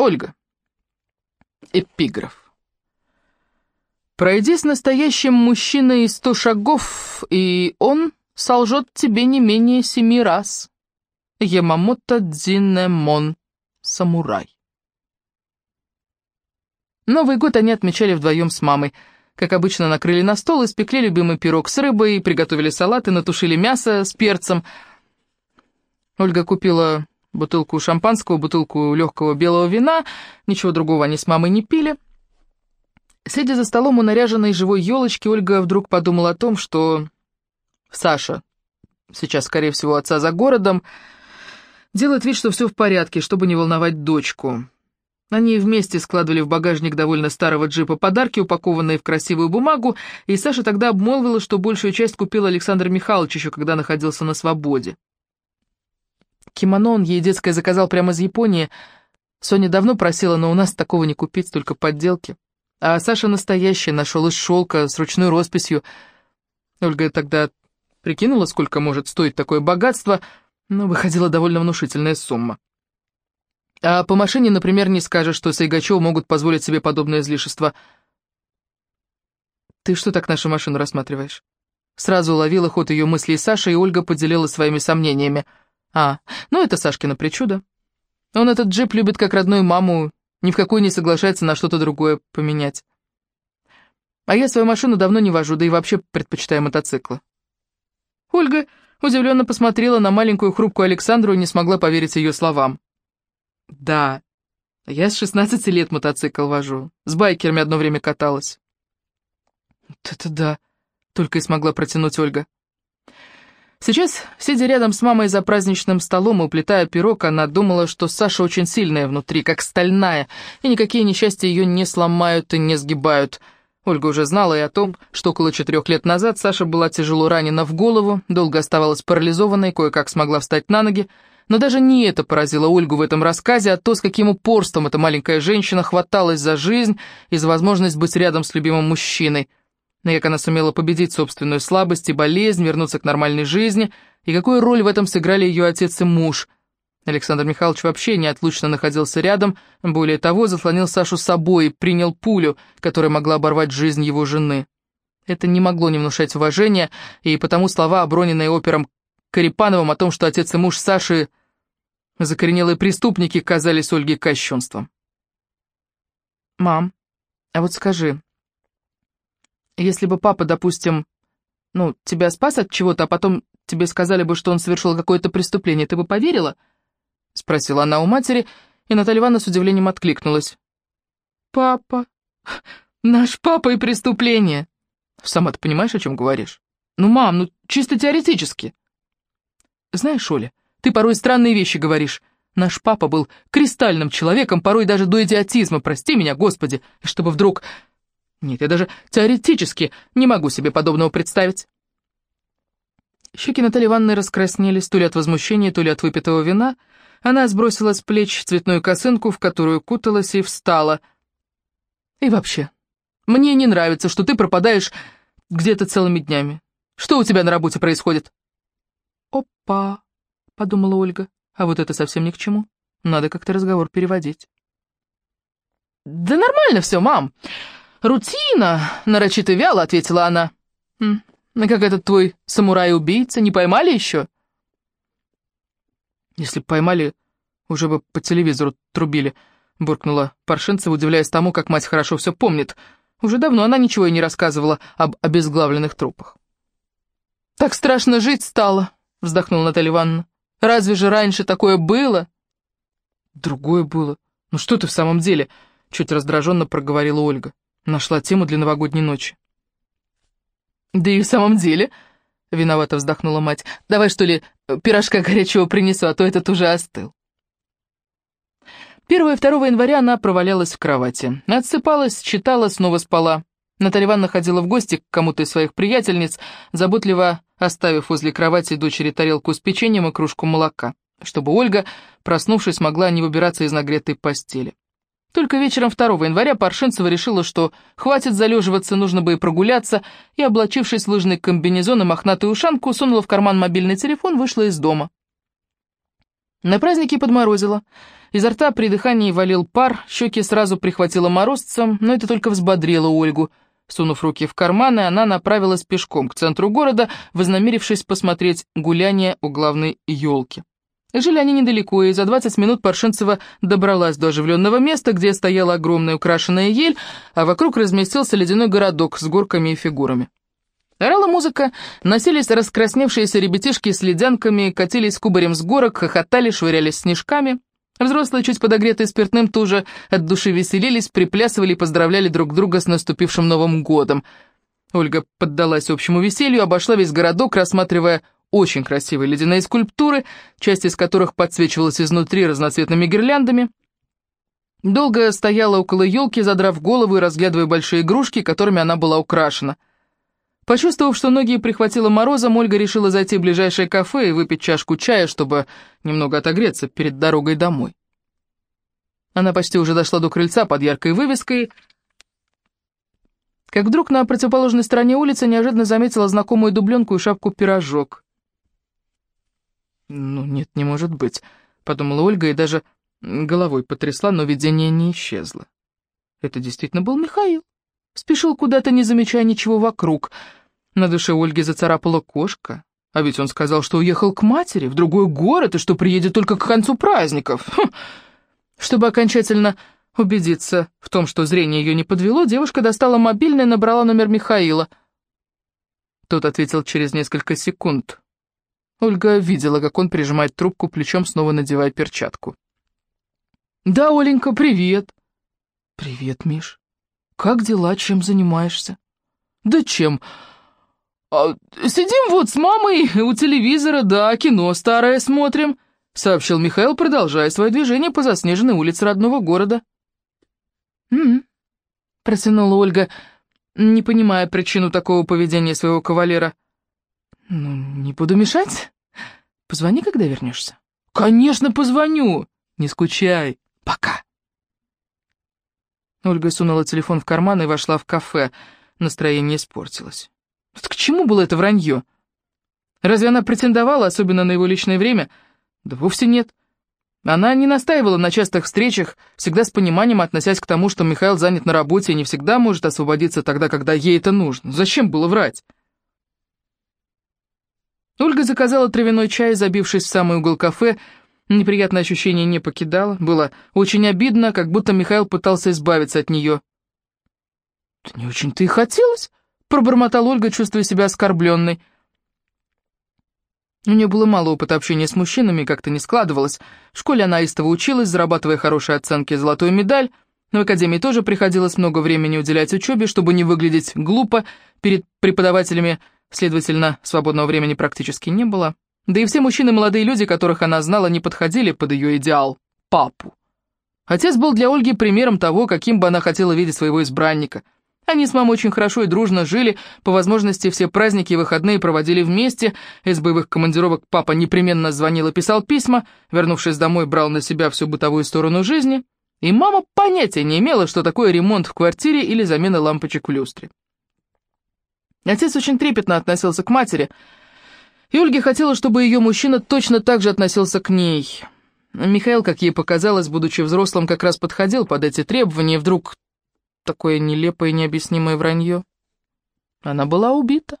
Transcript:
Ольга. Эпиграф. Пройди с настоящим мужчиной сто шагов, и он солжет тебе не менее семи раз. Ямамото Дзинемон, самурай. Новый год они отмечали вдвоем с мамой. Как обычно, накрыли на стол, испекли любимый пирог с рыбой, приготовили салат и натушили мясо с перцем. Ольга купила бутылку шампанского, бутылку легкого белого вина, ничего другого они с мамой не пили. Сидя за столом у наряженной живой елочки, Ольга вдруг подумала о том, что Саша, сейчас, скорее всего, отца за городом, делает вид, что все в порядке, чтобы не волновать дочку. Они вместе складывали в багажник довольно старого джипа подарки, упакованные в красивую бумагу, и Саша тогда обмолвила, что большую часть купил Александр Михайлович еще когда находился на свободе. Кимоно он ей детское заказал прямо из Японии. Соня давно просила, но у нас такого не купить, только подделки. А Саша настоящий, нашел из шелка, с ручной росписью. Ольга тогда прикинула, сколько может стоить такое богатство, но выходила довольно внушительная сумма. А по машине, например, не скажешь, что Сайгачевы могут позволить себе подобное излишество. «Ты что так нашу машину рассматриваешь?» Сразу уловила ход ее мыслей Саша, и Ольга поделилась своими сомнениями. «А, ну это Сашкина причуда. Он этот джип любит как родную маму, ни в какую не соглашается на что-то другое поменять. А я свою машину давно не вожу, да и вообще предпочитаю мотоциклы». Ольга удивленно посмотрела на маленькую хрупкую Александру и не смогла поверить ее словам. Да, я с 16 лет мотоцикл вожу. С байкерами одно время каталась. Вот это да, только и смогла протянуть Ольга. Сейчас, сидя рядом с мамой за праздничным столом и уплетая пирог, она думала, что Саша очень сильная внутри, как стальная, и никакие несчастья ее не сломают и не сгибают. Ольга уже знала и о том, что около четырех лет назад Саша была тяжело ранена в голову, долго оставалась парализованной, кое-как смогла встать на ноги, но даже не это поразило Ольгу в этом рассказе, а то, с каким упорством эта маленькая женщина хваталась за жизнь и за возможность быть рядом с любимым мужчиной. Но как она сумела победить собственную слабость и болезнь, вернуться к нормальной жизни, и какую роль в этом сыграли ее отец и муж. Александр Михайлович вообще неотлучно находился рядом, более того, заслонил Сашу собой и принял пулю, которая могла оборвать жизнь его жены. Это не могло не внушать уважения, и потому слова, оброненные опером Карипановым о том, что отец и муж Саши Закоренелые преступники казались Ольге кощунством. «Мам, а вот скажи, если бы папа, допустим, ну, тебя спас от чего-то, а потом тебе сказали бы, что он совершил какое-то преступление, ты бы поверила?» Спросила она у матери, и Наталья Ивановна с удивлением откликнулась. «Папа? Наш папа и преступление!» «Сама ты понимаешь, о чем говоришь?» «Ну, мам, ну, чисто теоретически!» «Знаешь, Оля, ты порой странные вещи говоришь. Наш папа был кристальным человеком, порой даже до идиотизма, прости меня, Господи, и чтобы вдруг... Нет, я даже теоретически не могу себе подобного представить. Щеки Натальи Ивановны раскраснелись то ли от возмущения, то ли от выпитого вина. Она сбросила с плеч цветную косынку, в которую куталась, и встала. И вообще, мне не нравится, что ты пропадаешь где-то целыми днями. Что у тебя на работе происходит? Опа! подумала Ольга. А вот это совсем ни к чему. Надо как-то разговор переводить. «Да нормально все, мам. Рутина», — нарочито вяло ответила она. «Хм, а как этот твой самурай-убийца, не поймали еще?» «Если б поймали, уже бы по телевизору трубили», — буркнула Паршинцева, удивляясь тому, как мать хорошо все помнит. Уже давно она ничего и не рассказывала об обезглавленных трупах. «Так страшно жить стало», — вздохнула Наталья Ивановна. Разве же раньше такое было?» «Другое было. Ну что ты в самом деле?» Чуть раздраженно проговорила Ольга. Нашла тему для новогодней ночи. «Да и в самом деле...» Виновато вздохнула мать. «Давай, что ли, пирожка горячего принесу, а то этот уже остыл». 1 и 2 января она провалялась в кровати. Отсыпалась, читала, снова спала. Наталья Ивановна ходила в гости к кому-то из своих приятельниц, заботливо оставив возле кровати дочери тарелку с печеньем и кружку молока, чтобы Ольга, проснувшись, могла не выбираться из нагретой постели. Только вечером 2 января Паршинцева решила, что хватит залеживаться, нужно бы и прогуляться, и, облачившись в лыжный комбинезон и мохнатую ушанку, сунула в карман мобильный телефон, вышла из дома. На празднике подморозило. Изо рта при дыхании валил пар, щеки сразу прихватило морозцем, но это только взбодрило Ольгу. Сунув руки в карманы, она направилась пешком к центру города, вознамерившись посмотреть гуляние у главной елки. Жили они недалеко, и за 20 минут Паршинцева добралась до оживленного места, где стояла огромная украшенная ель, а вокруг разместился ледяной городок с горками и фигурами. Орала музыка, носились раскрасневшиеся ребятишки с ледянками, катились кубарем с горок, хохотали, швырялись снежками. Взрослые, чуть подогретые спиртным, тоже от души веселились, приплясывали и поздравляли друг друга с наступившим Новым годом. Ольга поддалась общему веселью, обошла весь городок, рассматривая очень красивые ледяные скульптуры, часть из которых подсвечивалась изнутри разноцветными гирляндами. Долго стояла около елки, задрав голову и разглядывая большие игрушки, которыми она была украшена. Почувствовав, что ноги прихватило морозом, Ольга решила зайти в ближайшее кафе и выпить чашку чая, чтобы немного отогреться перед дорогой домой. Она почти уже дошла до крыльца под яркой вывеской, как вдруг на противоположной стороне улицы неожиданно заметила знакомую дубленку и шапку-пирожок. «Ну, нет, не может быть», — подумала Ольга и даже головой потрясла, но видение не исчезло. Это действительно был Михаил. Спешил куда-то, не замечая ничего вокруг. На душе Ольги зацарапала кошка. А ведь он сказал, что уехал к матери, в другой город, и что приедет только к концу праздников. Хм. Чтобы окончательно убедиться в том, что зрение ее не подвело, девушка достала мобильный и набрала номер Михаила. Тот ответил через несколько секунд. Ольга видела, как он прижимает трубку плечом, снова надевая перчатку. «Да, Оленька, привет!» «Привет, Миш. Как дела, чем занимаешься?» «Да чем? А, сидим вот с мамой у телевизора, да, кино старое смотрим», — сообщил Михаил, продолжая свое движение по заснеженной улице родного города. «М-м», протянула Ольга, не понимая причину такого поведения своего кавалера. «Ну, не буду мешать. Позвони, когда вернешься». «Конечно, позвоню. Не скучай. Пока». Ольга сунула телефон в карман и вошла в кафе. Настроение испортилось. Вот к чему было это вранье? Разве она претендовала, особенно на его личное время? Да вовсе нет. Она не настаивала на частых встречах, всегда с пониманием относясь к тому, что Михаил занят на работе и не всегда может освободиться тогда, когда ей это нужно. Зачем было врать? Ольга заказала травяной чай, забившись в самый угол кафе. Неприятное ощущение не покидало. Было очень обидно, как будто Михаил пытался избавиться от нее. «Да не очень-то и хотелось», — пробормотал Ольга, чувствуя себя оскорбленной. У нее было мало опыта общения с мужчинами, как-то не складывалось. В школе она истово училась, зарабатывая хорошие оценки и золотую медаль. Но в академии тоже приходилось много времени уделять учебе, чтобы не выглядеть глупо перед преподавателями Следовательно, свободного времени практически не было. Да и все мужчины-молодые люди, которых она знала, не подходили под ее идеал – папу. Отец был для Ольги примером того, каким бы она хотела видеть своего избранника. Они с мамой очень хорошо и дружно жили, по возможности все праздники и выходные проводили вместе, из боевых командировок папа непременно звонил и писал письма, вернувшись домой, брал на себя всю бытовую сторону жизни, и мама понятия не имела, что такое ремонт в квартире или замена лампочек в люстре. Отец очень трепетно относился к матери, и Ольге хотела, чтобы ее мужчина точно так же относился к ней. Михаил, как ей показалось, будучи взрослым, как раз подходил под эти требования, и вдруг такое нелепое и необъяснимое вранье. Она была убита.